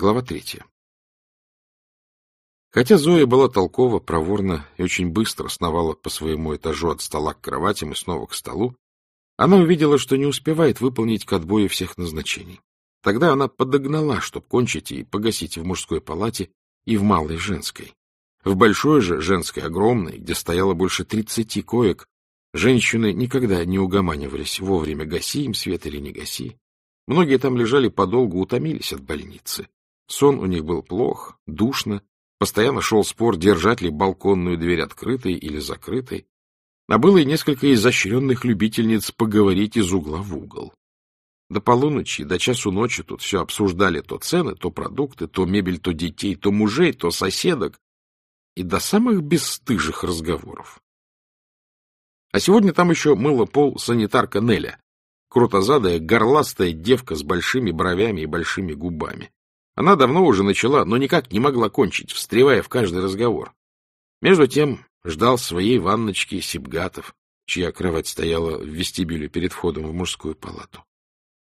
Глава третья. Хотя Зоя была толкова, проворна и очень быстро сновала по своему этажу от стола к кроватям и снова к столу, она увидела, что не успевает выполнить к отбою всех назначений. Тогда она подогнала, чтобы кончить и погасить в мужской палате и в малой женской. В большой же женской, огромной, где стояло больше тридцати коек, женщины никогда не угоманивались вовремя, гаси им свет или не гаси. Многие там лежали подолгу, утомились от больницы. Сон у них был плох, душно, постоянно шел спор, держать ли балконную дверь открытой или закрытой. А было и несколько изощренных любительниц поговорить из угла в угол. До полуночи, до часу ночи тут все обсуждали то цены, то продукты, то мебель, то детей, то мужей, то соседок. И до самых бесстыжих разговоров. А сегодня там еще мыла пол санитарка Неля, крутозадая, горластая девка с большими бровями и большими губами. Она давно уже начала, но никак не могла кончить, встревая в каждый разговор. Между тем ждал своей ванночки Сибгатов, чья кровать стояла в вестибюле перед входом в мужскую палату.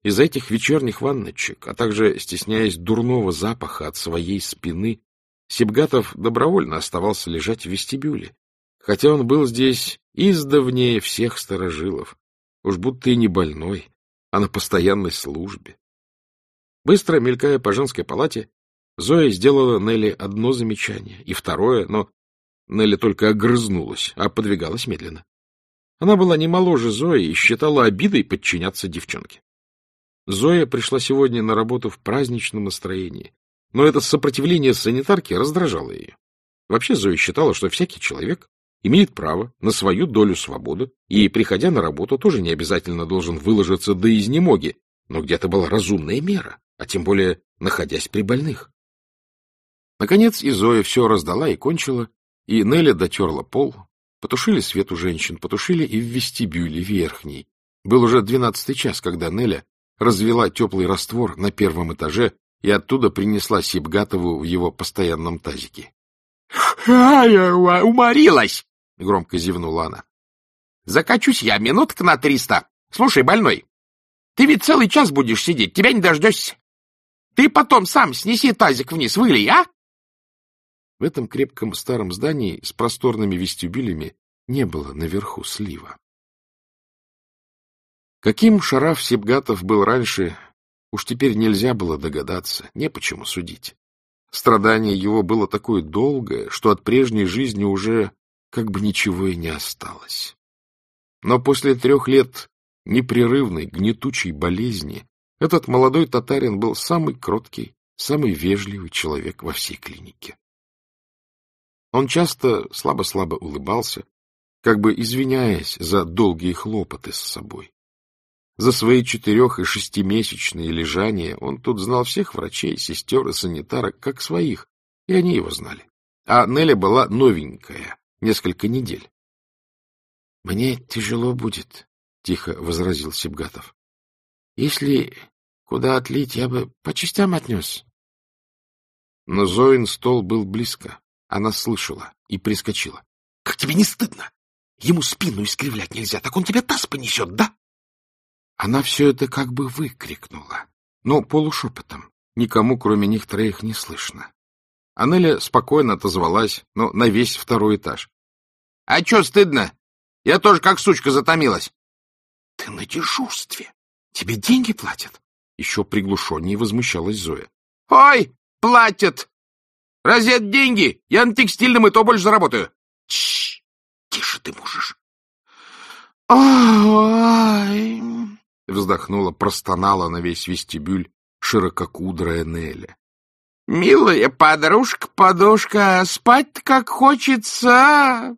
Из-за этих вечерних ванночек, а также стесняясь дурного запаха от своей спины, Сибгатов добровольно оставался лежать в вестибюле, хотя он был здесь издавнее всех старожилов, уж будто и не больной, а на постоянной службе. Быстро мелькая по женской палате, Зоя сделала Нелли одно замечание и второе, но Нелли только огрызнулась, а подвигалась медленно. Она была не моложе Зои и считала обидой подчиняться девчонке. Зоя пришла сегодня на работу в праздничном настроении, но это сопротивление санитарки раздражало ее. Вообще Зоя считала, что всякий человек имеет право на свою долю свободы и, приходя на работу, тоже не обязательно должен выложиться до изнемоги, но где-то была разумная мера а тем более находясь при больных. Наконец и Зоя все раздала и кончила, и Неля дотерла пол, потушили свет у женщин, потушили и в вестибюле верхней. Был уже двенадцатый час, когда Неля развела теплый раствор на первом этаже и оттуда принесла Сибгатову в его постоянном тазике. — я уморилась! — громко зевнула она. — Закачусь я минуток на триста. Слушай, больной, ты ведь целый час будешь сидеть, тебя не дождешься. Ты потом сам снеси тазик вниз, вылей, а? В этом крепком старом здании с просторными вестибюлями не было наверху слива. Каким Шараф Сибгатов был раньше, уж теперь нельзя было догадаться, не почему судить. Страдание его было такое долгое, что от прежней жизни уже как бы ничего и не осталось. Но после трех лет непрерывной гнетучей болезни этот молодой татарин был самый кроткий, самый вежливый человек во всей клинике. Он часто слабо-слабо улыбался, как бы извиняясь за долгие хлопоты с собой. За свои четырех- и шестимесячные лежания он тут знал всех врачей, сестер и санитарок, как своих, и они его знали. А Неля была новенькая, несколько недель. — Мне тяжело будет, — тихо возразил Сибгатов. Если куда отлить, я бы по частям отнес. Но Зоин стол был близко. Она слышала и прискочила. — Как тебе не стыдно? Ему спину искривлять нельзя, так он тебе таз понесет, да? Она все это как бы выкрикнула, но полушепотом. Никому, кроме них троих, не слышно. Анеля спокойно отозвалась, но на весь второй этаж. — А что стыдно? Я тоже как сучка затомилась. — Ты на дежурстве. Тебе деньги платят? Еще приглушеннее возмущалась Зоя. — Ой, платят! Разве это деньги? Я на текстильном и то больше заработаю. — Тише, тише ты можешь. — Ой! — вздохнула, простонала на весь вестибюль ширококудрая Неля. — Милая подружка-подушка, спать как хочется.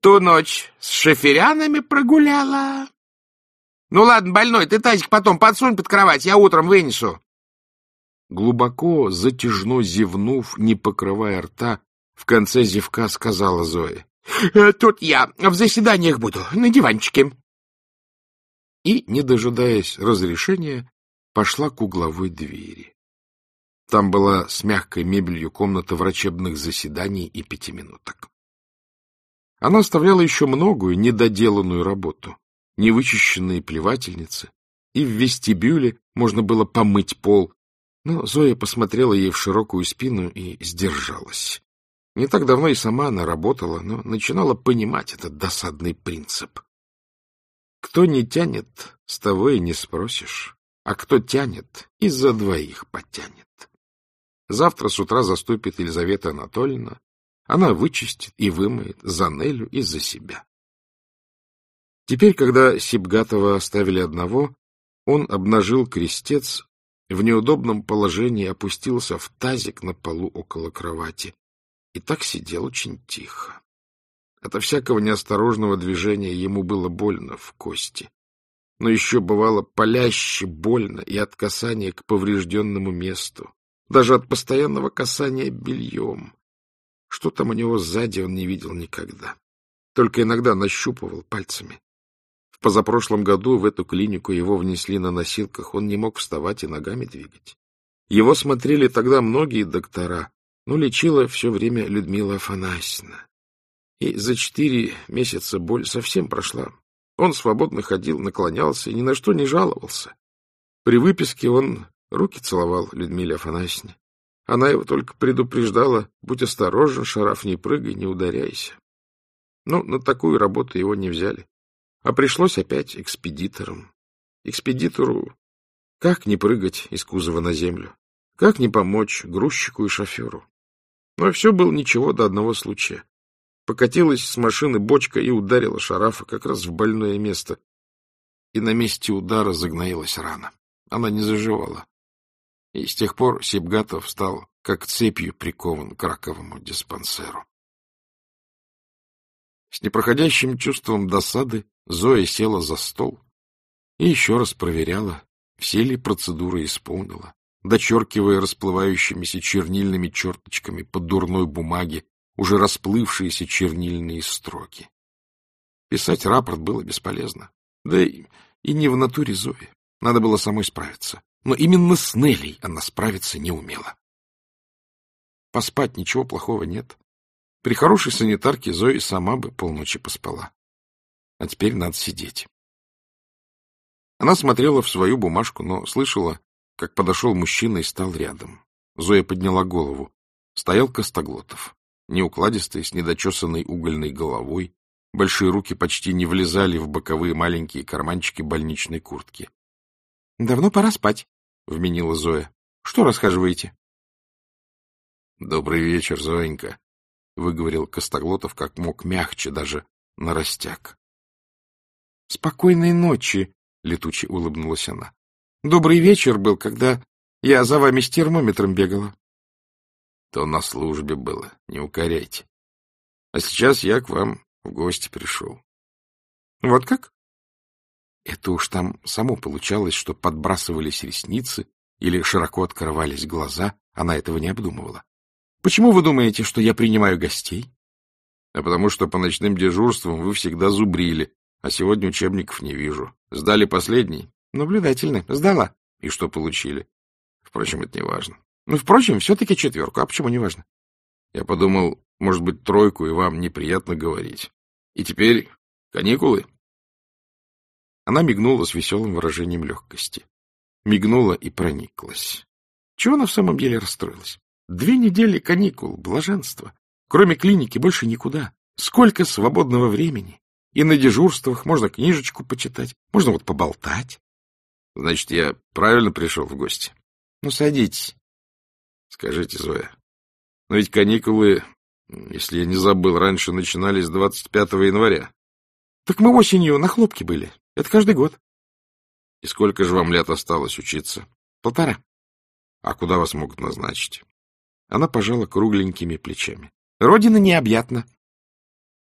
Ту ночь с шоферянами прогуляла. Ну ладно, больной, ты тазик потом подсунь под кровать, я утром вынесу. Глубоко, затяжно зевнув, не покрывая рта, в конце зевка сказала Зоя. «Э, — Тут я в заседаниях буду, на диванчике. И, не дожидаясь разрешения, пошла к угловой двери. Там была с мягкой мебелью комната врачебных заседаний и пятиминуток. Она оставляла еще многую недоделанную работу невычищенные плевательницы, и в вестибюле можно было помыть пол, Но Зоя посмотрела ей в широкую спину и сдержалась. Не так давно и сама она работала, но начинала понимать этот досадный принцип. Кто не тянет, с того и не спросишь, а кто тянет, из-за двоих потянет. Завтра с утра заступит Елизавета Анатольевна, она вычистит и вымоет за Нелю и за себя. Теперь, когда Сибгатова оставили одного, он обнажил крестец, в неудобном положении опустился в тазик на полу около кровати и так сидел очень тихо. От всякого неосторожного движения ему было больно в кости. Но еще бывало паляще больно и от касания к поврежденному месту, даже от постоянного касания бельем. Что там у него сзади, он не видел никогда. Только иногда нащупывал пальцами. Позапрошлом году в эту клинику его внесли на носилках, он не мог вставать и ногами двигать. Его смотрели тогда многие доктора, но лечила все время Людмила Афанасьевна. И за четыре месяца боль совсем прошла. Он свободно ходил, наклонялся и ни на что не жаловался. При выписке он руки целовал Людмиле Афанасьевне. Она его только предупреждала, будь осторожен, шараф, не прыгай, не ударяйся. Но на такую работу его не взяли. А пришлось опять экспедитором. Экспедитору как не прыгать из кузова на землю? Как не помочь грузчику и шоферу? Но все было ничего до одного случая. Покатилась с машины бочка и ударила шарафа как раз в больное место. И на месте удара загноилась рана. Она не заживала. И с тех пор Сибгатов стал как цепью прикован к раковому диспансеру. С непроходящим чувством досады Зоя села за стол и еще раз проверяла, все ли процедуры исполнила дочеркивая расплывающимися чернильными черточками по дурной бумаге уже расплывшиеся чернильные строки. Писать рапорт было бесполезно. Да и, и не в натуре Зои. Надо было самой справиться. Но именно с Неллей она справиться не умела. Поспать ничего плохого нет. При хорошей санитарке Зои сама бы полночи поспала. А теперь надо сидеть. Она смотрела в свою бумажку, но слышала, как подошел мужчина и стал рядом. Зоя подняла голову. Стоял Костоглотов, неукладистый, с недочесанной угольной головой. Большие руки почти не влезали в боковые маленькие карманчики больничной куртки. — Давно пора спать, — вменила Зоя. — Что расхаживаете? — Добрый вечер, Зоенька, — выговорил Костоглотов как мог мягче, даже на растяг. — Спокойной ночи, — летуче улыбнулась она. Добрый вечер был, когда я за вами с термометром бегала. То на службе было, не укоряйте. А сейчас я к вам в гости пришел. Вот как? Это уж там само получалось, что подбрасывались ресницы или широко открывались глаза. Она этого не обдумывала. Почему вы думаете, что я принимаю гостей? А потому что по ночным дежурствам вы всегда зубрили, а сегодня учебников не вижу. Сдали последний? Наблюдательно. Сдала. И что получили? Впрочем, это не важно. Ну, впрочем, все-таки четверку. А почему не важно? Я подумал, может быть, тройку, и вам неприятно говорить. И теперь каникулы? Она мигнула с веселым выражением легкости. Мигнула и прониклась. Чего она в самом деле расстроилась? Две недели каникул, блаженство. Кроме клиники больше никуда. Сколько свободного времени. И на дежурствах можно книжечку почитать, можно вот поболтать. Значит, я правильно пришел в гости? Ну, садитесь. Скажите, Зоя, но ведь каникулы, если я не забыл, раньше начинались 25 января. Так мы осенью на хлопке были. Это каждый год. И сколько же вам лет осталось учиться? Полтора. А куда вас могут назначить? Она пожала кругленькими плечами. Родина необъятна.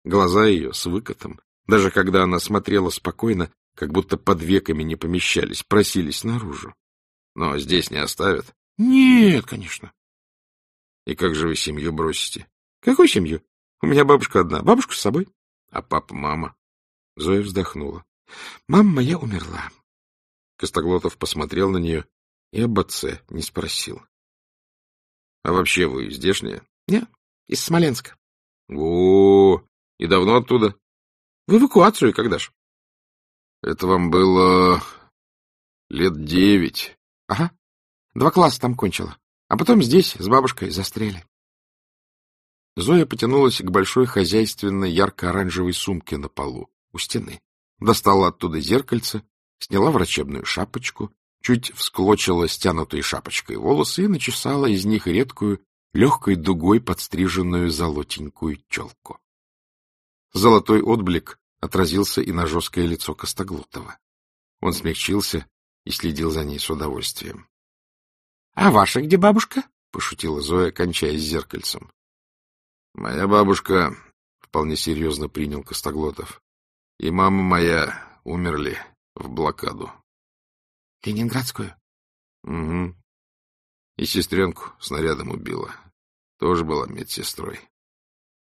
Глаза ее с выкатом, даже когда она смотрела спокойно, как будто под веками не помещались, просились наружу. Но здесь не оставят? Нет, конечно. И как же вы семью бросите? Какую семью? У меня бабушка одна. Бабушка с собой. А папа, мама? Зоя вздохнула. Мама моя умерла. Костоглотов посмотрел на нее и об отце не спросил. — А вообще вы здешняя? — Нет, из Смоленска. — О, и давно оттуда? — В эвакуацию когда ж? Это вам было лет девять. Ага. Два класса там кончила. А потом здесь с бабушкой застряли. Зоя потянулась к большой хозяйственной ярко-оранжевой сумке на полу у стены. Достала оттуда зеркальце, сняла врачебную шапочку, чуть всклочила стянутой шапочкой волосы и начесала из них редкую, легкой дугой подстриженную золотенькую челку. Золотой отблик отразился и на жесткое лицо Костоглотова. Он смягчился и следил за ней с удовольствием. — А ваша где бабушка? — пошутила Зоя, кончая с зеркальцем. — Моя бабушка, — вполне серьезно принял Костоглотов, — и мама моя умерли в блокаду. — Ленинградскую? — Угу. И сестренку снарядом убила. Тоже была медсестрой.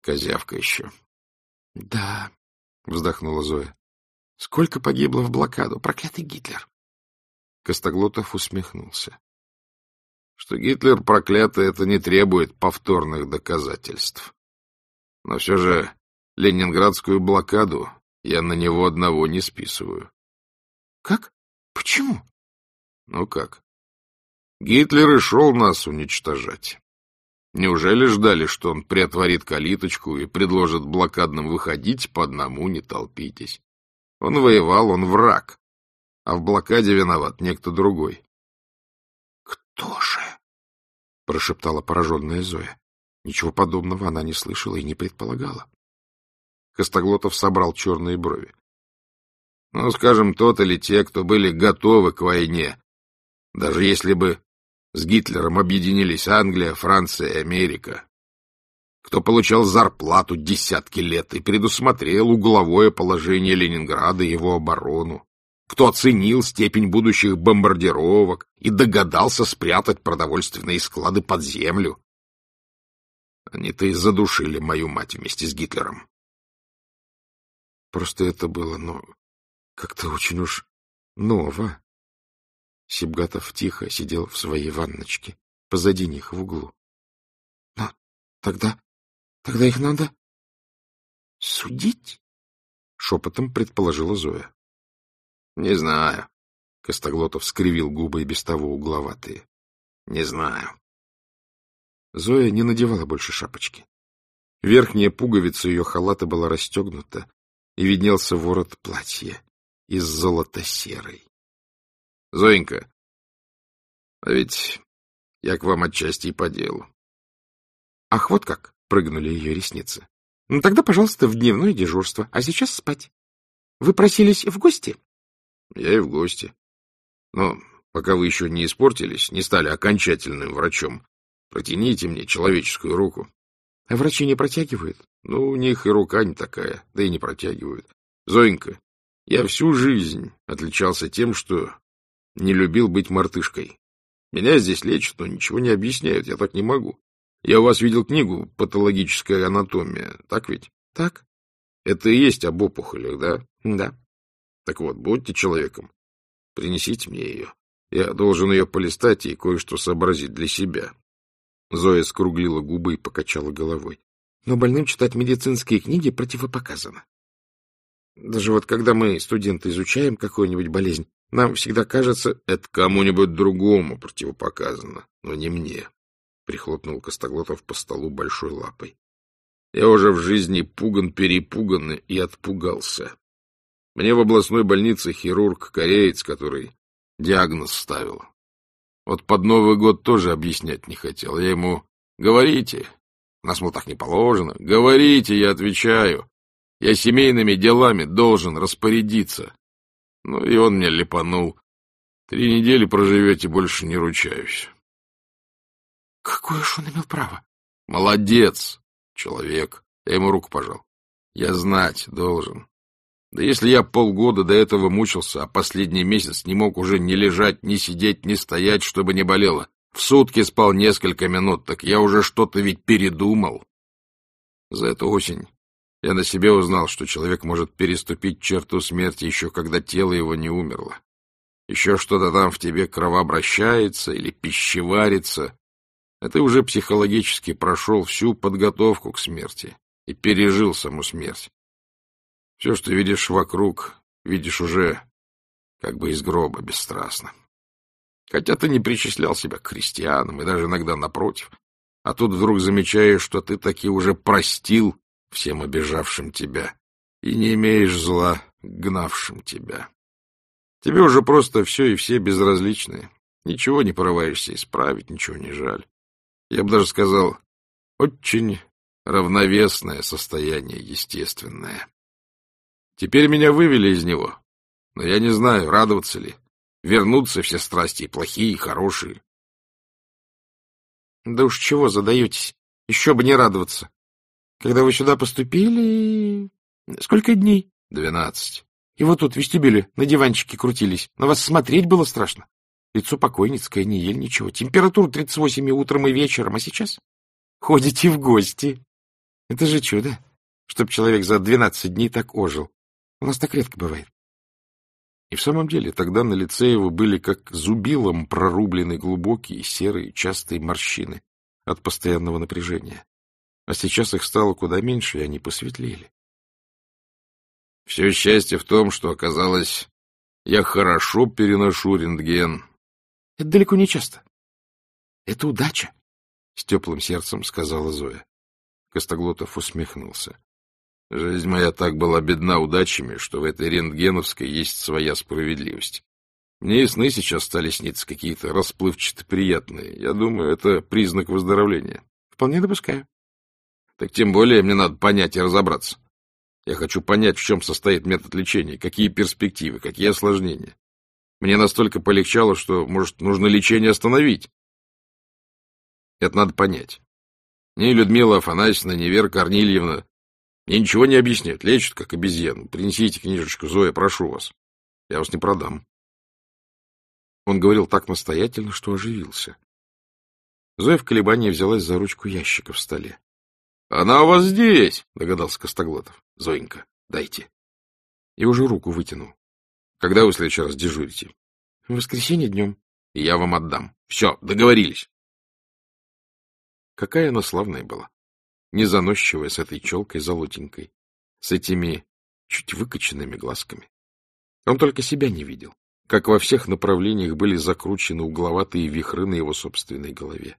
Козявка еще. — Да, — вздохнула Зоя. — Сколько погибло в блокаду? Проклятый Гитлер! Костоглотов усмехнулся. Что Гитлер проклятый, это не требует повторных доказательств. Но все же ленинградскую блокаду я на него одного не списываю. — Как? Почему? — Ну как? Гитлер и шел нас уничтожать. Неужели ждали, что он приотворит калиточку и предложит блокадным выходить по одному, не толпитесь? Он воевал, он враг, а в блокаде виноват некто другой. — Кто же? — прошептала пораженная Зоя. Ничего подобного она не слышала и не предполагала. Костоглотов собрал черные брови. — Ну, скажем, тот или те, кто были готовы к войне, даже если бы с Гитлером объединились Англия, Франция и Америка. Кто получал зарплату десятки лет и предусмотрел угловое положение Ленинграда и его оборону. Кто оценил степень будущих бомбардировок и догадался спрятать продовольственные склады под землю. Они-то и задушили мою мать вместе с Гитлером. Просто это было, ну, как-то очень уж ново. Сибгатов тихо сидел в своей ванночке, позади них, в углу. — Но тогда... тогда их надо... — Судить? — шепотом предположила Зоя. — Не знаю. Костоглотов скривил губы и без того угловатые. — Не знаю. Зоя не надевала больше шапочки. Верхняя пуговица ее халата была расстегнута, и виднелся ворот платья из золото-серой. — Зоенька, а ведь я к вам отчасти и по делу. — Ах, вот как! — прыгнули ее ресницы. — Ну тогда, пожалуйста, в дневное дежурство, а сейчас спать. Вы просились в гости? — Я и в гости. Но пока вы еще не испортились, не стали окончательным врачом, протяните мне человеческую руку. — А врачи не протягивают? — Ну, у них и рука не такая, да и не протягивают. Зоенька, я всю жизнь отличался тем, что не любил быть мартышкой. Меня здесь лечат, но ничего не объясняют, я так не могу. Я у вас видел книгу «Патологическая анатомия», так ведь? Так. Это и есть об опухолях, да? Да. Так вот, будьте человеком. Принесите мне ее. Я должен ее полистать и кое-что сообразить для себя. Зоя скруглила губы и покачала головой. Но больным читать медицинские книги противопоказано. Даже вот когда мы, студенты, изучаем какую-нибудь болезнь, нам всегда кажется, это кому-нибудь другому противопоказано, но не мне. Прихлопнул Костоглотов по столу большой лапой. Я уже в жизни пуган-перепуган и отпугался. Мне в областной больнице хирург-кореец, который диагноз ставил. Вот под Новый год тоже объяснять не хотел. Я ему «Говорите». Нас, мол, так не положено. «Говорите», я отвечаю. Я семейными делами должен распорядиться. Ну, и он мне лепанул. Три недели проживете, больше не ручаюсь. Какое ж он имел право? Молодец, человек. Я ему руку пожал. Я знать должен. Да если я полгода до этого мучился, а последний месяц не мог уже ни лежать, ни сидеть, ни стоять, чтобы не болело, в сутки спал несколько минут, так я уже что-то ведь передумал. За эту осень я на себе узнал, что человек может переступить черту смерти еще когда тело его не умерло. Еще что-то там в тебе кровообращается или пищеварится. А ты уже психологически прошел всю подготовку к смерти и пережил саму смерть. Все, что видишь вокруг, видишь уже как бы из гроба бесстрастно. Хотя ты не причислял себя к христианам, и даже иногда напротив. А тут вдруг замечаешь, что ты таки уже простил всем обижавшим тебя и не имеешь зла гнавшим тебя. Тебе уже просто все и все безразличны. Ничего не порываешься исправить, ничего не жаль. Я бы даже сказал, очень равновесное состояние, естественное. Теперь меня вывели из него, но я не знаю, радоваться ли. Вернутся все страсти, и плохие, и хорошие. Да уж чего задаетесь? Еще бы не радоваться. Когда вы сюда поступили... Сколько дней? Двенадцать. И вот тут в вестибюле на диванчике крутились. На вас смотреть было страшно. Лицо покойницкое, не ели ничего. Температура 38 и утром, и вечером. А сейчас ходите в гости. Это же чудо, чтоб человек за 12 дней так ожил. У нас так редко бывает. И в самом деле тогда на лице его были как зубилом прорублены глубокие, серые, частые морщины от постоянного напряжения. А сейчас их стало куда меньше, и они посветлели. Все счастье в том, что оказалось, я хорошо переношу рентген. Это далеко не часто. Это удача, — с теплым сердцем сказала Зоя. Костоглотов усмехнулся. Жизнь моя так была бедна удачами, что в этой рентгеновской есть своя справедливость. Мне и сны сейчас стали сниться какие-то расплывчато приятные. Я думаю, это признак выздоровления. Вполне допускаю. Так тем более мне надо понять и разобраться. Я хочу понять, в чем состоит метод лечения, какие перспективы, какие осложнения. Мне настолько полегчало, что, может, нужно лечение остановить. Это надо понять. Ни Людмила Афанасьевна, ни Вера Корнильевна мне ничего не объясняют, лечат, как обезьяну. Принесите книжечку, Зоя, прошу вас. Я вас не продам. Он говорил так настоятельно, что оживился. Зоя в колебании взялась за ручку ящика в столе. — Она у вас здесь, — догадался Костоглотов. — Зоенька, дайте. И уже руку вытянул. — Когда вы в следующий раз дежурите? — В воскресенье днем. — И я вам отдам. Все, договорились. Какая она славная была незаносчивая, с этой челкой золотенькой, с этими чуть выкоченными глазками. Он только себя не видел, как во всех направлениях были закручены угловатые вихры на его собственной голове,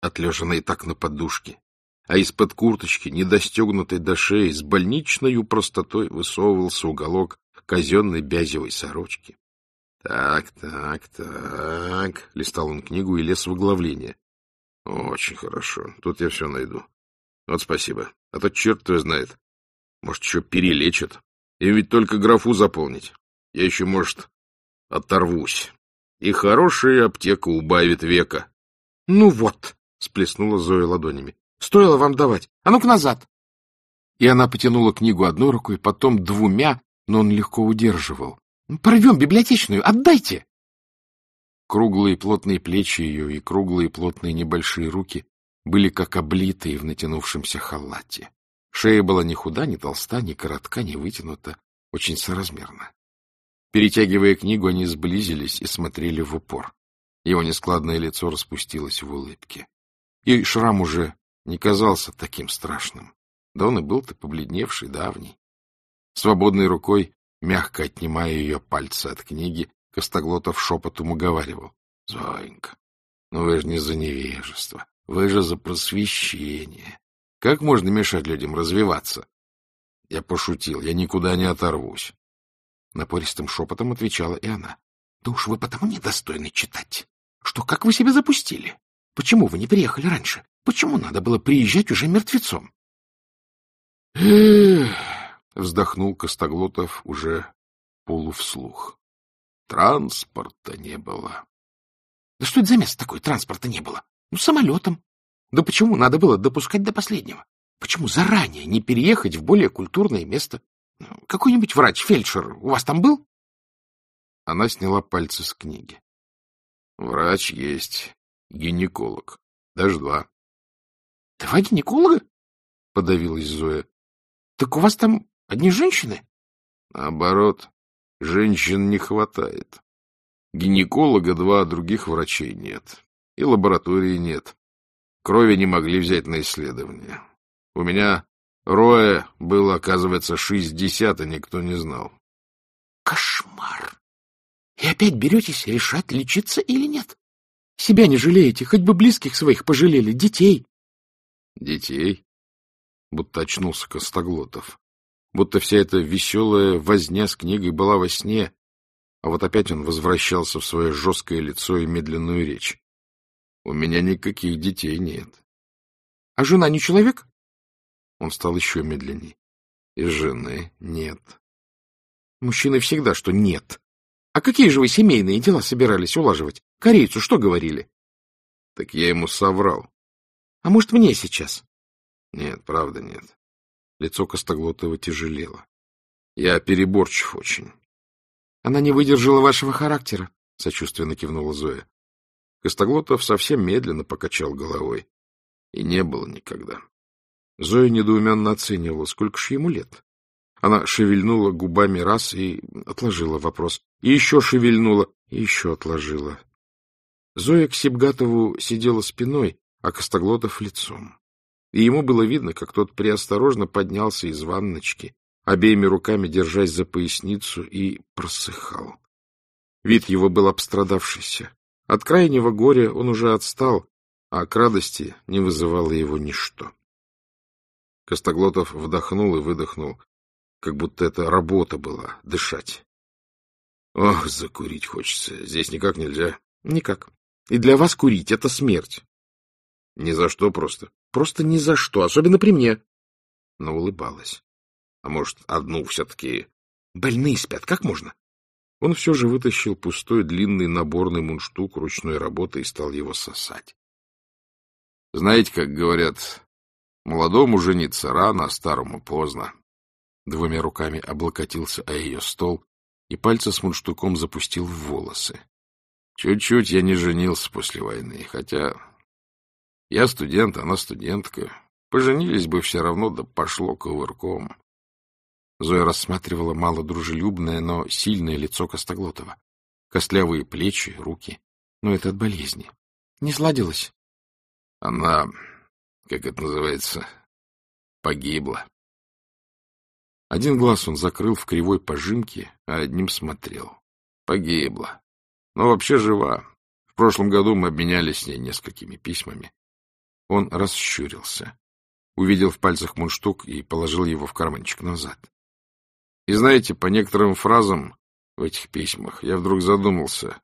отлеженные так на подушке, а из-под курточки, недостегнутой до шеи, с больничной простотой высовывался уголок казенной бязевой сорочки. «Так, так, так...» — листал он книгу и лез в оглавление. «Очень хорошо. Тут я все найду. Вот спасибо. А то черт твой знает. Может, еще перелечат. И ведь только графу заполнить. Я еще, может, оторвусь. И хорошая аптека убавит века. — Ну вот, — сплеснула Зоя ладонями. — Стоило вам давать. А ну-ка назад. И она потянула книгу одной рукой, потом двумя, но он легко удерживал. — Порвем библиотечную, отдайте! Круглые плотные плечи ее и круглые плотные небольшие руки были как облитые в натянувшемся халате. Шея была ни худа, ни толста, ни коротка, ни вытянута, очень соразмерно. Перетягивая книгу, они сблизились и смотрели в упор. Его нескладное лицо распустилось в улыбке. И шрам уже не казался таким страшным. Да он и был-то побледневший, давний. Свободной рукой, мягко отнимая ее пальцы от книги, Костоглотов шепотом уговаривал. — Зоенька, ну вы же не за невежество. Вы же за просвещение. Как можно мешать людям развиваться? Я пошутил, я никуда не оторвусь. Напористым шепотом отвечала и она. — Да уж вы потому недостойны читать. Что, как вы себя запустили? Почему вы не приехали раньше? Почему надо было приезжать уже мертвецом? — Эх! — вздохнул Костоглотов уже полувслух. — Транспорта не было. — Да что это за место такое? Транспорта не было. Ну, самолетом. Да почему надо было допускать до последнего? Почему заранее не переехать в более культурное место? Ну, какой-нибудь врач, фельдшер, у вас там был? Она сняла пальцы с книги. Врач есть, гинеколог, даже два. — Два гинеколога? — подавилась Зоя. — Так у вас там одни женщины? — Наоборот, женщин не хватает. Гинеколога два, других врачей нет. И лаборатории нет. Крови не могли взять на исследование. У меня роя было, оказывается, шестьдесят, и никто не знал. Кошмар! И опять беретесь решать, лечиться или нет? Себя не жалеете, хоть бы близких своих пожалели, детей. Детей? Будто очнулся Костоглотов. Будто вся эта веселая возня с книгой была во сне, а вот опять он возвращался в свое жесткое лицо и медленную речь. У меня никаких детей нет. А жена не человек? Он стал еще медленней. И жены нет. Мужчины всегда, что нет. А какие же вы семейные дела собирались улаживать? Корейцу что говорили? Так я ему соврал. А может, мне сейчас? Нет, правда нет. Лицо Костоглотова тяжелело. Я переборчив очень. Она не выдержала вашего характера, — сочувственно кивнула Зоя. Костоглотов совсем медленно покачал головой. И не было никогда. Зоя недоуменно оценивала, сколько ж ему лет. Она шевельнула губами раз и отложила вопрос. И еще шевельнула, и еще отложила. Зоя к Сибгатову сидела спиной, а Костоглотов — лицом. И ему было видно, как тот приосторожно поднялся из ванночки, обеими руками держась за поясницу, и просыхал. Вид его был обстрадавшийся. От крайнего горя он уже отстал, а к радости не вызывало его ничто. Костоглотов вдохнул и выдохнул, как будто это работа была — дышать. Ох, закурить хочется. Здесь никак нельзя. Никак. И для вас курить — это смерть. Ни за что просто. Просто ни за что, особенно при мне. Но улыбалась. А может, одну все-таки... Больные спят, как можно? Он все же вытащил пустой длинный наборный мундштук ручной работы и стал его сосать. Знаете, как говорят, молодому жениться рано, а старому поздно. Двумя руками облокотился о ее стол и пальцы с мундштуком запустил в волосы. Чуть-чуть я не женился после войны, хотя я студент, она студентка. Поженились бы все равно, да пошло ковырком. Зоя рассматривала мало дружелюбное, но сильное лицо Костоглотова. Костлявые плечи, руки. Но это от болезни. Не сладилось? Она, как это называется, погибла. Один глаз он закрыл в кривой пожимке, а одним смотрел. Погибла. Но вообще жива. В прошлом году мы обменялись с ней несколькими письмами. Он расщурился, увидел в пальцах мундштук и положил его в карманчик назад. И знаете, по некоторым фразам в этих письмах я вдруг задумался,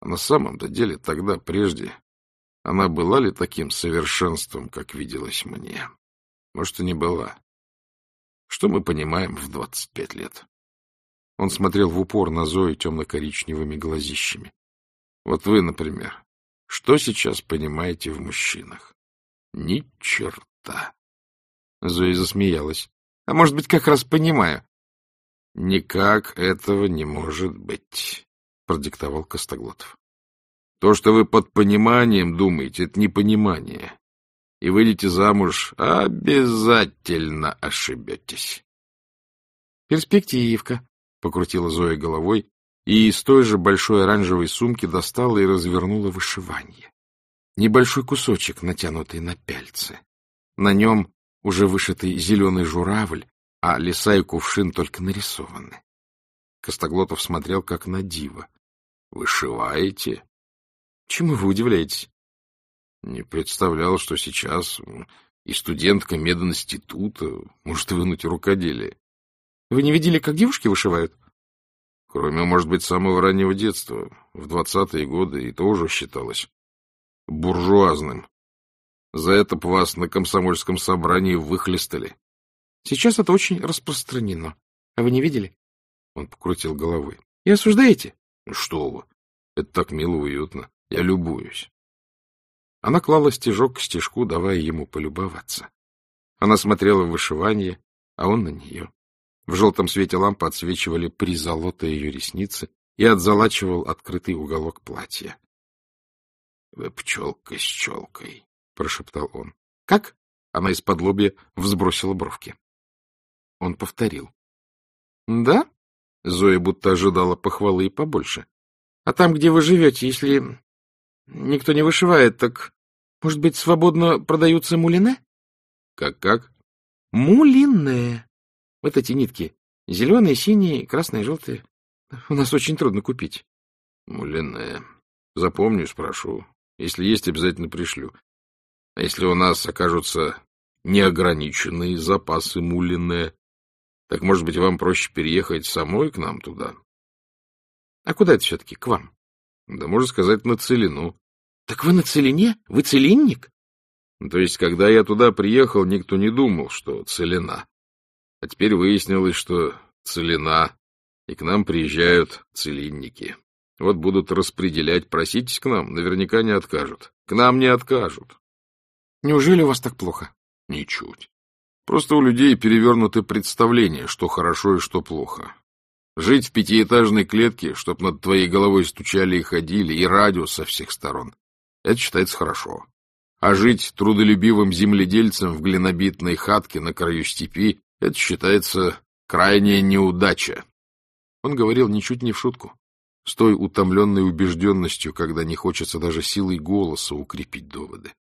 а на самом-то деле тогда, прежде, она была ли таким совершенством, как виделась мне? Может, и не была. Что мы понимаем в двадцать пять лет? Он смотрел в упор на Зою темно-коричневыми глазищами. Вот вы, например, что сейчас понимаете в мужчинах? Ни черта. Зоя засмеялась. А может быть, как раз понимаю. Никак этого не может быть, продиктовал Костоглотов. То, что вы под пониманием думаете, это непонимание. И выйдете замуж, обязательно ошибетесь. Перспективка, — покрутила Зоя головой и из той же большой оранжевой сумки достала и развернула вышивание. Небольшой кусочек, натянутый на пяльце. На нем уже вышитый зеленый журавль, а леса и кувшин только нарисованы. Костоглотов смотрел, как на диво. — Вышиваете? — Чему вы удивляетесь? — Не представлял, что сейчас и студентка мединститута может вынуть рукоделие. Вы не видели, как девушки вышивают? Кроме, может быть, самого раннего детства. В двадцатые годы и тоже считалось буржуазным. За это б вас на комсомольском собрании выхлестали. Сейчас это очень распространено. А вы не видели? Он покрутил головой. И осуждаете? Что вы? Это так мило уютно. Я любуюсь. Она клала стежок к стежку, давая ему полюбоваться. Она смотрела в вышивание, а он на нее. В желтом свете лампы отсвечивали призолотые ее ресницы и отзалачивал открытый уголок платья. — Вы пчелка с челкой, — прошептал он. — Как? — Она из-под лобья взбросила бровки. Он повторил. — Да? — Зоя будто ожидала похвалы и побольше. — А там, где вы живете, если никто не вышивает, так, может быть, свободно продаются мулине? Как — Как-как? — Мулине. Вот эти нитки. Зеленые, синие, красные, желтые. — У нас очень трудно купить. — Мулине. Запомню, спрошу. Если есть, обязательно пришлю. А если у нас окажутся неограниченные запасы мулине, так, может быть, вам проще переехать самой к нам туда? — А куда это все-таки? К вам? — Да, можно сказать, на Целину. — Так вы на Целине? Вы целинник? То есть, когда я туда приехал, никто не думал, что Целина. А теперь выяснилось, что Целина, и к нам приезжают целинники. Вот будут распределять, проситесь к нам, наверняка не откажут. К нам не откажут. Неужели у вас так плохо? Ничуть. Просто у людей перевернуты представления, что хорошо и что плохо. Жить в пятиэтажной клетке, чтоб над твоей головой стучали и ходили, и радио со всех сторон. Это считается хорошо. А жить трудолюбивым земледельцем в глинобитной хатке на краю степи — это считается крайняя неудача. Он говорил ничуть не в шутку, с той утомленной убежденностью, когда не хочется даже силой голоса укрепить доводы.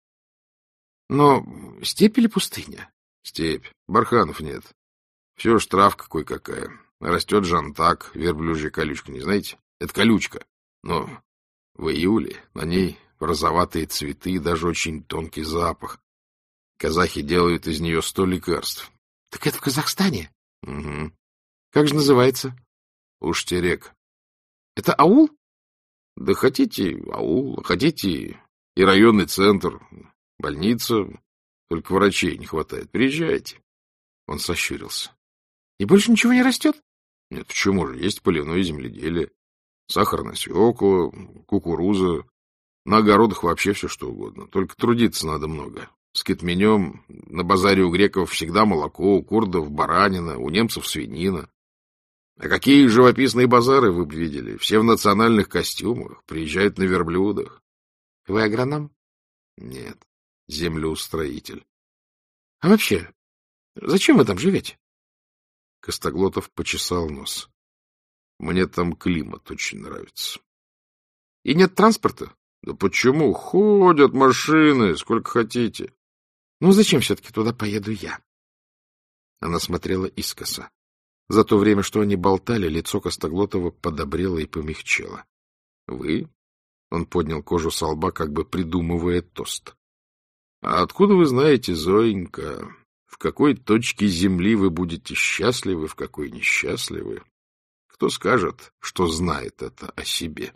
Но степь или пустыня? Степь. Барханов нет. Все ж травка какой-какая. Растет жантак, верблюжья колючка, не знаете? Это колючка. Но в июле на ней розоватые цветы и даже очень тонкий запах. Казахи делают из нее сто лекарств. — Так это в Казахстане? — Угу. — Как же называется? — Уштерек. — Это аул? — Да хотите аул, хотите и районный центр, больница, только врачей не хватает. Приезжайте. Он сощурился. — И больше ничего не растет? — Нет, почему же? Есть поливное земледелие, сахарная свекла, кукуруза, на огородах вообще все что угодно. Только трудиться надо много. С китменем на базаре у греков всегда молоко, у курдов баранина, у немцев свинина. А какие живописные базары вы бы видели? Все в национальных костюмах, приезжают на верблюдах. Вы агроном? Нет, землеустроитель. А вообще, зачем вы там живете? Костоглотов почесал нос. Мне там климат очень нравится. И нет транспорта? Да почему? Ходят машины, сколько хотите. Ну, зачем все-таки туда поеду я? Она смотрела искоса. За то время, что они болтали, лицо Костоглотова подобрело и помягчело. — Вы? — он поднял кожу со лба, как бы придумывая тост. — А откуда вы знаете, Зоенька, в какой точке земли вы будете счастливы, в какой несчастливы? Кто скажет, что знает это о себе?